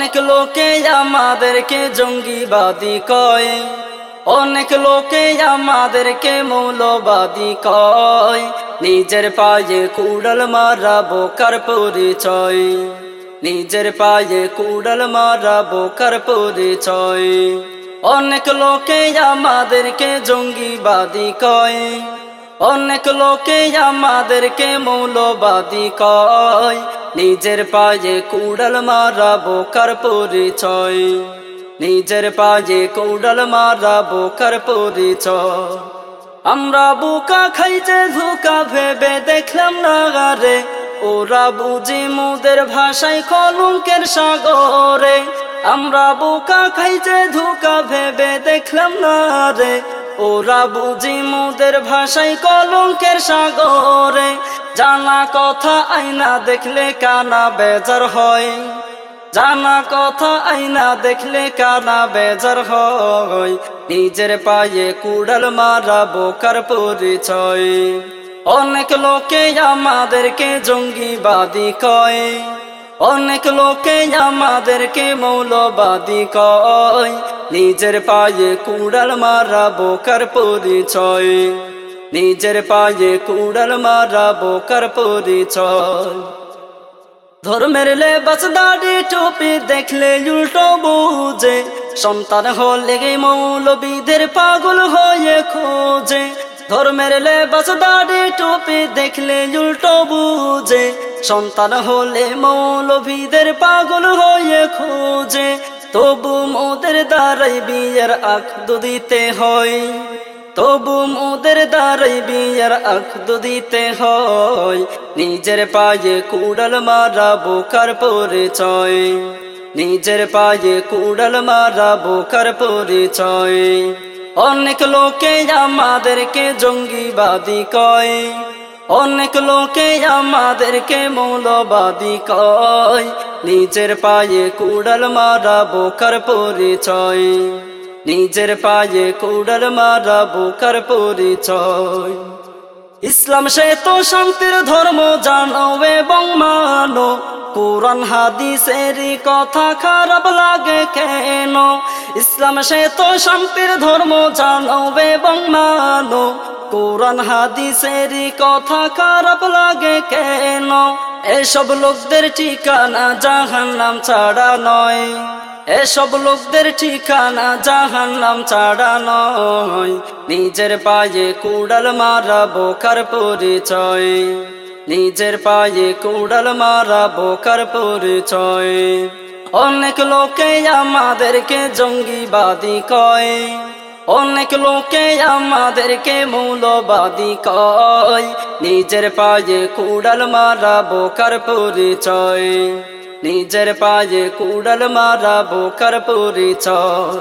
অনেক লোকে আমাদেরকে জঙ্গিবাদী কয়। অনেক লোকে আমাদেরকে মৌলবাদী কয়। নিজের পায়ে কুড়াল মারা বোকার পরিচয়। নিজের পায়ে কুড়াল মারা বোকার পরিচয়। অনেক লোকে আমাদেরকে জঙ্গিবাদী কয়। অনেক লোকে আমাদেরকে মৌলবাদী কয়। নিজের পায়ে কুড়াল মারা বোকার পরিচয়? নিজের পায়ে কুড়াল মারা বোকার পরিচয়? আমরা বোকা খাইছে ধোকা ভেবে দেখলাম না রে ওরা বুঝি মুদের ভাষায় কলঙ্কের সাগরে। আমরা বোকা খাইছে ধোকা ভেবে দেখলাম না রে ওরা বুঝি মুদের ভাষায় কলঙ্কের সাগরে। জানা কথা আইনা দেখলে কানা বেজার হয়। জানা কথা আইনা দেখলে কানা বেজার হয়। নিজের পায়ে কুড়াল মারা বোকার পরিচয়। অনেক লোকে আমাদেরকে জঙ্গিবাদী কয়। অনেক লোকে আমাদেরকে মৌলবাদী কয়। নিজের পায়ে কুড়াল মারা বোকার পরিচয়। নিজের পায়ে কুড়াল মারা বোকার পরিচয় ধর্মের লেবাস দাড়ি টুপি দেখলে উল্টো বুঝে, সন্তান হলে মৌলবিদের পাগল হয়ে খোঁজে। ধর্মের লেবাস দাড়ি টুপি দেখলে উল্টো বুঝে, সন্তান হলে মৌলবিদের পাগল হয়ে খোঁজে। তবু মোদের দ্বারাই বিয়ের আখ দিতে হয়। তবু মোদের দ্বারাই বিয়ের আখ দিতে হয়। নিজের পায়ে কুড়াল মারা বোকার পরিচয়। নিজের পায়ে কুড়াল মারা বোকার পরিচয়। অনেক লোকে আমাদেরকে জঙ্গিবাদী কয়। অনেক লোকে আমাদেরকে মৌলবাদী কয়। নিজের পায়ে কুড়াল মারা বোকার পরিচয়। নিজের পায়ে কুড়াল মারা বোকার পরিচয়। ইসলাম সে তো শান্তির ধর্ম, জানো এবং মানো। কোরআন, হাদিসের কথা খারাপ লাগে কেন? ইসলাম সে তো শান্তির ধর্ম, জানো এবং মানো। কোরআন, হাদিসের কথা খারাপ লাগে কেন? এসব লোকদের ঠিকানা জাহান নাম ছাড়া নয়। এসব লোকদের ঠিকানা জাহান নাম নয়। নিজের পায়ে কুড়াল মারা বোকার পরিচয়। নিজের পায়ে কুড়াল মারা বোকার পরিচয়। অনেক লোকে আমাদেরকে জঙ্গিবাদী কয়। অনেক লোকে আমাদেরকে মৌলবাদী কয়। নিজের পায়ে কুড়াল মারা বোকার পরিচয়। নিজের পায়ে কুড়াল মারা বোকার পরিচয়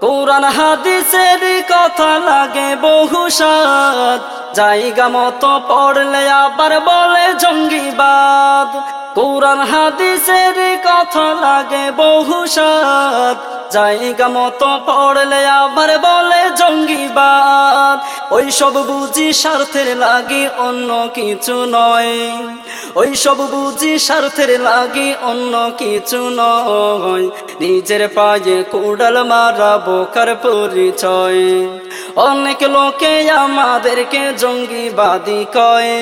কোরআন হাদিসের কথা লাগে বহু সাত। জায়গা মতো পড়লে আবার বলে জঙ্গিবাদ। কোরআন হাদিসের কথা লাগে বহু সাত। জায়গা মতো পড়লে আবার বলে জঙ্গিবাদ। ওই সব বুঝি স্বার্থের লাগে অন্য কিছু নয়। ওই সব বুঝি স্বার্থের লাগে অন্য কিছু নয়। নিজের পায়ে কুড়াল মারা বোকার পরিচয়। অনেক লোকে আমাদেরকে জঙ্গিবাদী কয়।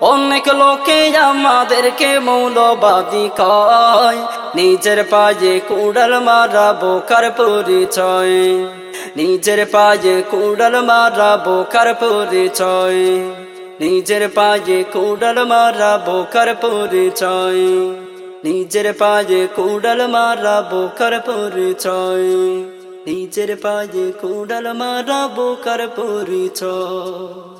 অনেক লোকে আমাদেরকে মৌলবাদী কয়। নিজের পায়ে কুড়াল মারা বোকার পরিচয়। নিজের পায়ে কুড়াল মারা বোকার পরিচয়। নিজের পায়ে কুড়াল মারা বোকার পরিচয়। নিজের পায়ে কুড়াল মারা বোকার পরিচয়। নিজের পায়ে কুড়াল মারা বোকার পরিচয়।